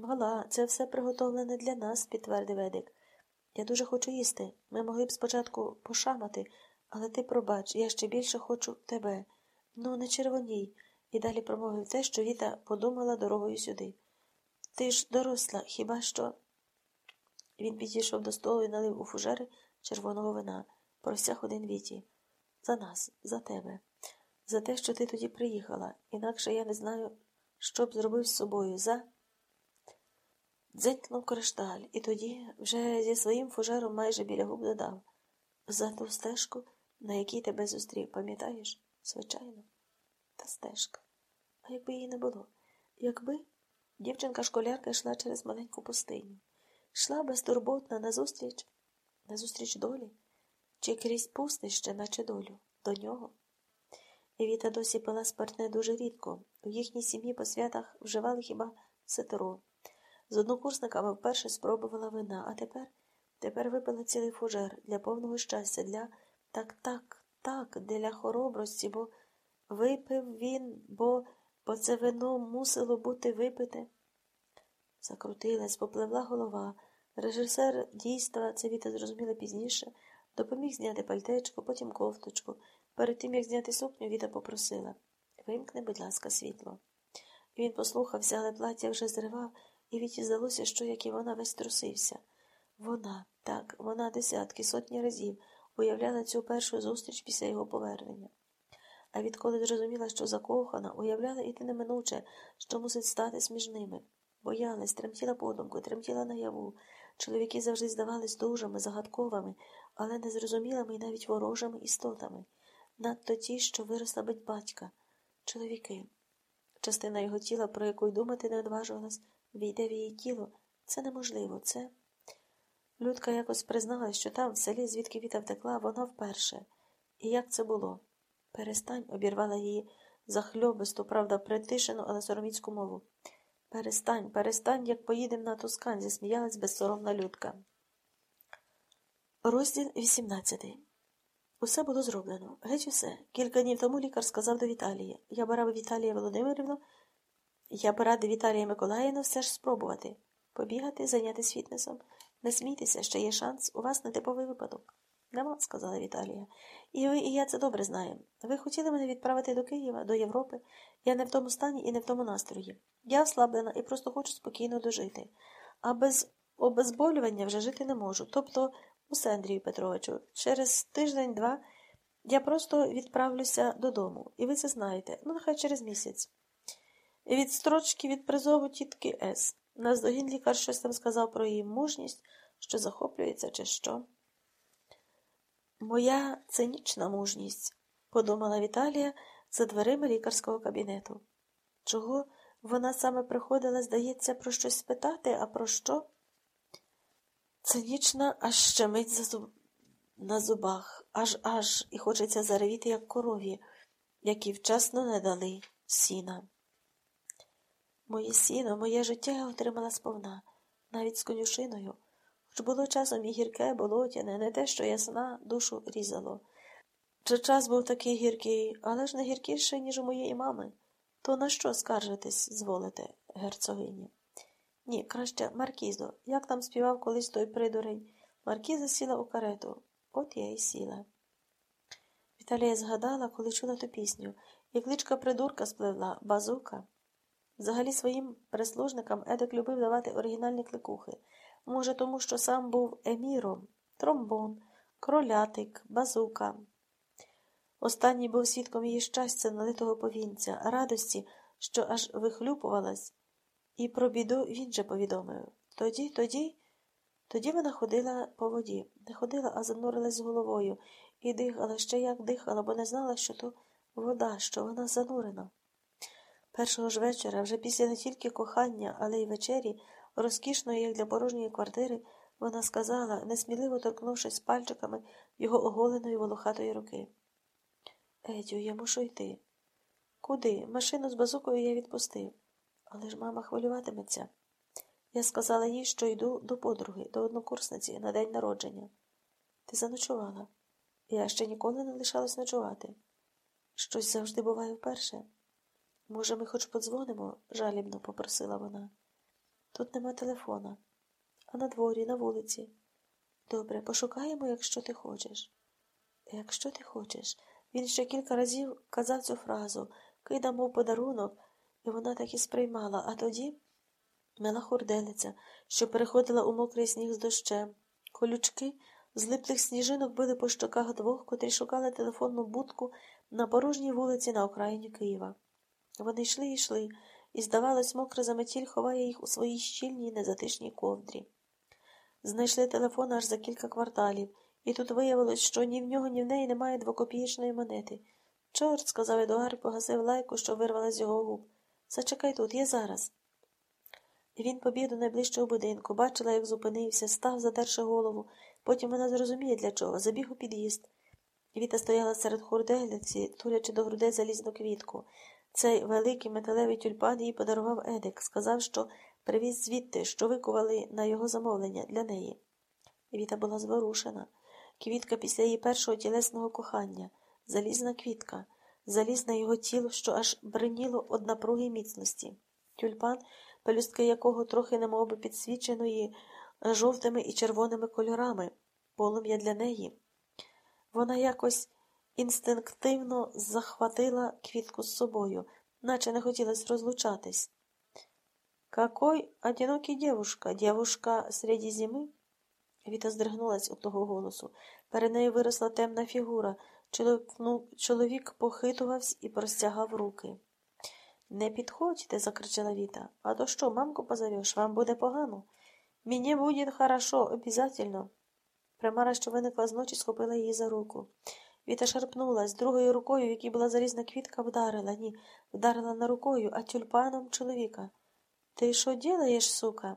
Мала, це все приготовлене для нас, підтвердив Едик. Я дуже хочу їсти. Ми могли б спочатку пошамати, але ти пробач, я ще більше хочу тебе. Ну, не червоній. І далі промовив те, що Віта подумала дорогою сюди. Ти ж доросла, хіба що. Він підійшов до столу і налив у фужери червоного вина, простяг один віті. За нас, за тебе, за те, що ти тоді приїхала, інакше я не знаю, що б зробив з собою. За. Дзенькнув кришталь, і тоді вже зі своїм фужером майже біля губ додав за ту стежку, на якій тебе зустрів, пам'ятаєш? Звичайно, та стежка. А якби її не було? Якби дівчинка-школярка йшла через маленьку пустиню, йшла безтурботна назустріч, назустріч долі, чи крізь пустище, наче долю, до нього. Віта досі пила спиртне дуже рідко. У їхній сім'ї по святах вживали хіба ситеро. З однокурсниками вперше спробувала вина, а тепер тепер випила цілий фужер для повного щастя, для так, так, так, для хоробрості, бо випив він, бо, бо це вино мусило бути випите. Закрутилась, попливла голова. Режисер дійства, це Віта зрозуміла пізніше, допоміг зняти пальтечко, потім кофточку. Перед тим, як зняти сукню, Віта попросила Вимкни, будь ласка, світло. Він послухався, але плаття вже зривав, і Віті здалося, що, як і вона, весь трусився. Вона, так, вона десятки, сотні разів уявляла цю першу зустріч після його повернення. А відколи зрозуміла, що закохана, уявляла і те неминуче, що мусить статись між ними. Боялась, тремтіла подумку, тремтіла наяву. Чоловіки завжди здавались дужими, загадковими, але незрозумілими і навіть ворожими істотами. Надто ті, що виросла бить батька. Чоловіки. Частина його тіла, про яку й думати не одважувалась, війде в її тіло. Це неможливо, це. Людка якось призналась, що там, в селі, звідки Віта втекла, вона вперше. І як це було? Перестань, обірвала її захльобисту, правда, притишену, але сороміцьку мову. Перестань, перестань, як поїдем на Тускань, засміялась безсоромна людка. Розділ 18 Усе було зроблено. Геть усе. Кілька днів тому лікар сказав до Віталії. Я б Віталія Володимирівну, я б Віталія Миколаївну все ж спробувати. Побігати, зайнятися фітнесом. Не смійтеся, ще є шанс, у вас нетиповий випадок. Нема, сказала Віталія. І ви, і я це добре знаємо. Ви хотіли мене відправити до Києва, до Європи. Я не в тому стані і не в тому настрої. Я ослаблена і просто хочу спокійно дожити. А без обезболювання вже жити не можу. Тобто, усе, Андрію Петровичу, через тиждень-два я просто відправлюся додому. І ви це знаєте. Ну, нехай через місяць. Від строчки від призову тітки С. Наздогін лікар щось там сказав про її мужність, що захоплюється, чи що. Моя цинічна мужність, подумала Віталія за дверима лікарського кабінету. Чого вона саме приходила, здається, про щось спитати, а про що? Цинічна аж щемить зуб... на зубах, аж аж і хочеться заревіти, як корові, які вчасно не дали сіна. Моє сіно, моє життя я отримала сповна, навіть з конюшиною. Хоч було часом і гірке, болотяне, не те, що ясна, душу різало. Чи час був такий гіркий, але ж не гіркіший, ніж у моєї мами. То на що скаржитись зволите, герцогині? Ні, краще Маркізо. Як там співав колись той придурень? Маркіза сіла у карету. От я й сіла. Віталія згадала, коли чула ту пісню, і кличка придурка спливла, базука. Взагалі своїм прислужникам Едик любив давати оригінальні кликухи. Може, тому що сам був еміром, тромбон, кролятик, базука. Останній був свідком її щастя, налитого повінця, радості, що аж вихлюпувалась, і про біду він же повідомив. Тоді, тоді, тоді вона ходила по воді, не ходила, а занурилась головою і дихала ще як дихала, бо не знала, що то вода, що вона занурена. Першого ж вечора, вже після не тільки кохання, але й вечері, розкішної, як для порожньої квартири, вона сказала, несміливо торкнувшись пальчиками його оголеної волохатої руки. Едю, я мушу йти. Куди? Машину з базукою я відпустив. Але ж мама хвилюватиметься. Я сказала їй, що йду до подруги, до однокурсниці на день народження. Ти заночувала. Я ще ніколи не лишалась ночувати. Щось завжди буває вперше. Може, ми хоч подзвонимо? жалібно попросила вона. Тут нема телефона. А на дворі, на вулиці. Добре, пошукаємо, якщо ти хочеш. Якщо ти хочеш. Він ще кілька разів казав цю фразу, кидав мов подарунок, і вона так і сприймала, а тоді мила хурделиця, що переходила у мокрий сніг з дощем. Колючки злиплих сніжинок били по щоках двох, котрі шукали телефонну будку на порожній вулиці на окраїні Києва. Вони йшли і йшли, і, здавалось, мокра заметіль ховає їх у своїй щільній незатишній ковдрі. Знайшли телефон аж за кілька кварталів, і тут виявилось, що ні в нього, ні в неї немає двокопієчної монети. Чорт, сказав Едуард, погасив лайку, що вирвала з його губ. Зачекай тут, я зараз. Він побіг до найближчого будинку, бачила, як зупинився, став, задерши голову. Потім вона зрозуміє, для чого. Забіг у під'їзд. Віта стояла серед хурделиці, турячи до грудей залізну квітку. Цей великий металевий тюльпан їй подарував Едик, сказав, що привіз звідти, що викували на його замовлення для неї. Віта була зворушена. Квітка після її першого тілесного кохання, залізна квітка, залізне його тіло, що аж бриніло од напруги міцності. Тюльпан, пелюстки якого трохи немовби підсвіченої жовтими і червоними кольорами, полум'я для неї. Вона якось інстинктивно захватила квітку з собою, наче не хотілося розлучатись. Какой одинокий девушка, девушка среди зими? Віта здригнулась від того голосу. Перед нею виросла темна фігура. Чоловік похитувався і простягав руки. Не підходьте, закричала Віта. А то що, мамку позовеш, вам буде погано? Мені буде хорошо, обязательно. Примара, що виникла з ночі, схопила її за руку. Віта шарпнулась, другою рукою, в якій була залізна квітка, вдарила, ні, вдарила на рукою, а тюльпаном чоловіка. Ти що ділаєш, сука?